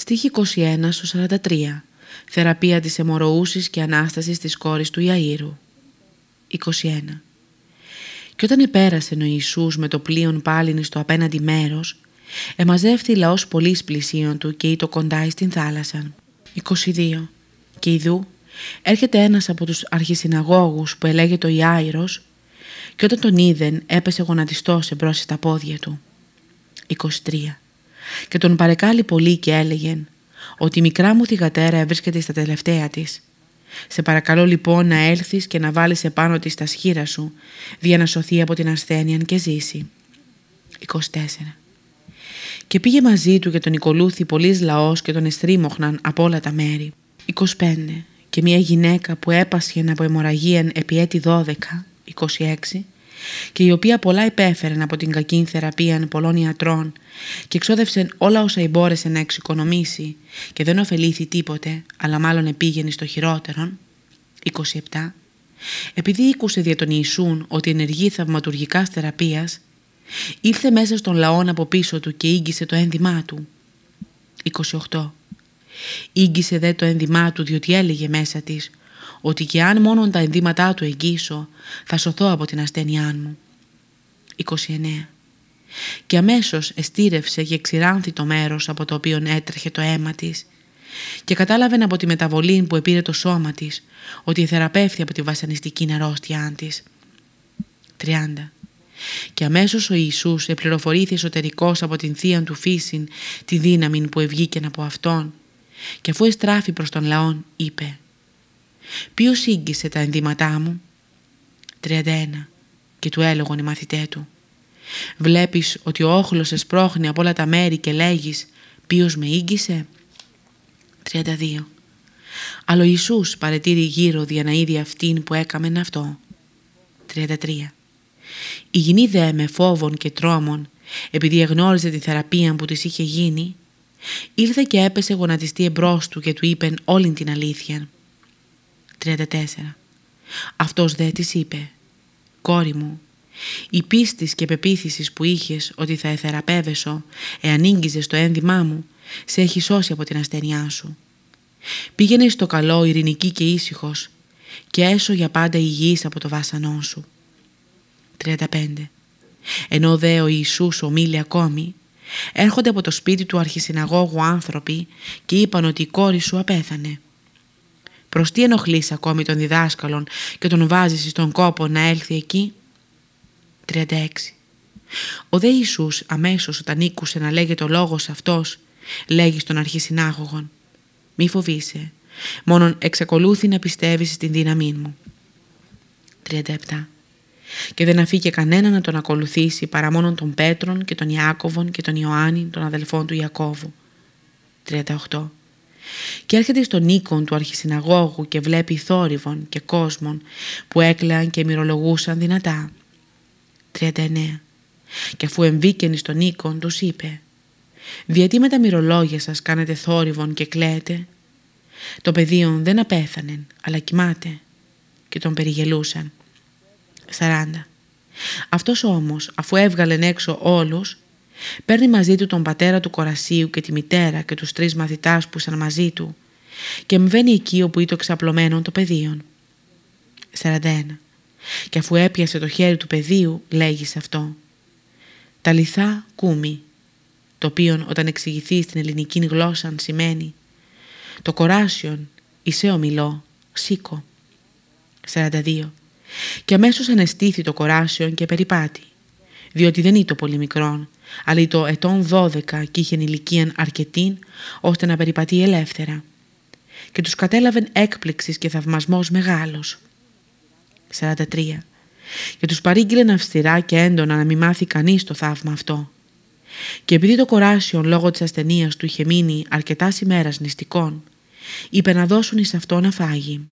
Στοίχη 21-43 Θεραπεία της αιμοροούσης και ανάστασης της κόρης του Ιαΐρου. 21 Και όταν επέρασε ο Ιησούς με το πλοίον πάλιν στο απέναντι μέρος εμαζεύθη λαός πολλής πλησίων του και ήτο κοντά στην θάλασσα. 22 Και ειδού έρχεται ένας από τους αρχισυναγώγους που ελέγεται ο Ιάηρος και όταν τον είδεν έπεσε γονατιστός εμπρός στα πόδια του. 23 και τον παρεκάλει πολύ και έλεγε ότι η μικρά μου θυγατέρα βρίσκεται στα τελευταία της. Σε παρακαλώ λοιπόν να έλθεις και να βάλεις επάνω της τα σχήρα σου, δια να σωθεί από την ασθένεια και ζήσει. 24. Και πήγε μαζί του και τον οικολούθη πολλής λαός και τον εστρίμωχναν από όλα τα μέρη. 25. Και μια γυναίκα που έπασχεν από αιμορραγίαν επί έτη 12, 26, και η οποία πολλά υπέφεραν από την κακή θεραπεία πολλών ιατρών και εξόδευσε όλα όσα εμπόρεσε να εξοικονομήσει και δεν ωφελήθη τίποτε, αλλά μάλλον επήγαινε στο χειρότερον. 27. Επειδή ήκουσε δια τον Ιησούν ότι ενεργεί θαυματουργικά θεραπείας, ήρθε μέσα στον λαόν από πίσω του και ήγγισε το ένδυμά του. 28. Ήγγισε δε το ένδυμά του διότι έλεγε μέσα της ότι και αν μόνο τα ενδύματά του εγγύσω θα σωθώ από την ασθένειά μου. 29. Και αμέσως εστήρευσε και ξηράνθη το μέρος από το οποίο έτρεχε το αίμα της και κατάλαβε από τη μεταβολή που επήρε το σώμα της ότι θεραπεύθη από τη βασανιστική αρρώστια της. 30. Και αμέσως ο Ιησούς επληροφορήθη εσωτερικός από την θεία του φύσιν τη δύναμη που ευγήκεν από Αυτόν και αφού εστράφει προς τον λαόν είπε Ποιος ήγγισε τα ενδύματά μου; 31. Και του έλεγαν οι μαθητές του. Βλέπεις ότι ο όχλος εσπρώχνει από όλα τα μέρη και λέγεις ποιος με ήγγισε; 32. Αλλά ο Ιησούς παρετήρει γύρω δια να είδει αυτήν που έκαμεν αυτό. 33. Η γυνή δε με φόβων και τρόμων επειδή εγνώριζε τη θεραπεία που της είχε γίνει ήρθε και έπεσε γονατιστή εμπρός του και του είπεν όλη την αλήθεια. 34. Αυτός δε της είπε «Κόρη μου, η πίστης και πεποίθησης που είχες ότι θα εθεραπεύεσω εάν ίγγιζες το ένδυμά μου σε έχει σώσει από την ασθένειά σου. Πήγαινε στο καλό ειρηνική και ήσυχος και έσω για πάντα υγιής από το βάσανό σου. 35. Ενώ δε ο Ιησούς ομίλει ακόμη, έρχονται από το σπίτι του αρχισυναγώγου άνθρωποι και είπαν ότι η κόρη σου απέθανε. Προς τι ενοχλείς ακόμη τον διδάσκαλον και τον βάζεις στον κόπο να έλθει εκεί; 36. Ο δε Ιησούς αμέσως όταν ήκουσε να λέγεται ο λόγος αυτός, λέγει στον αρχισυνάγωγον «Μη φοβείσαι, μόνον εξακολούθη να πιστεύεις στην δύναμή μου». 37. Και δεν αφήκε κανένα να τον ακολουθήσει παρά μόνον τον Πέτρον και τον Ιάκωβον και τον Ιωάννη των αδελφών του Ιακώβου. 38 και έρχεται στον οίκον του αρχισυναγώγου και βλέπει θόρυβων και κόσμων που έκλαιαν και μυρολογούσαν δυνατά. 39. Και αφού εμβήκαινε στον οίκον τους είπε «Διατί με τα μυρολόγια σας κάνετε θόρυβον και κλαίτε» Το παιδίον δεν απέθανε, αλλά κοιμάται και τον περιγελούσαν. 40. Αυτός όμως, αφού έβγαλεν έξω όλους, Παίρνει μαζί του τον πατέρα του Κορασίου και τη μητέρα και τους τρεις μαθητάς που ήσαν μαζί του και εμβαίνει εκεί όπου ήταν ξαπλωμένο το παιδίον. 41. Και αφού έπιασε το χέρι του παιδίου λέγει σε αυτό «Τα λιθά κούμι», το οποίο όταν εξηγηθεί στην ελληνική γλώσσα σημαίνει «Το κοράσιον, είσαι ομιλό, σήκω». 42. Και αμέσως ανεστήθη το κοράσιον και περιπάτη, διότι δεν ήταν πολύ μικρόν, αλλά το ετών 12 και είχε ηλικία αρκετή ώστε να περιπατεί ελεύθερα και τους κατέλαβεν έκπληξης και θαυμασμός μεγάλος. 43. Και τους παρήγγειλεν αυστηρά και έντονα να μην μάθει κανείς το θαύμα αυτό. Και επειδή το κοράσιον λόγω της ασθενείας του είχε μείνει αρκετάς ημέρας νηστικών, είπε να δώσουν εις αυτό να φάγει.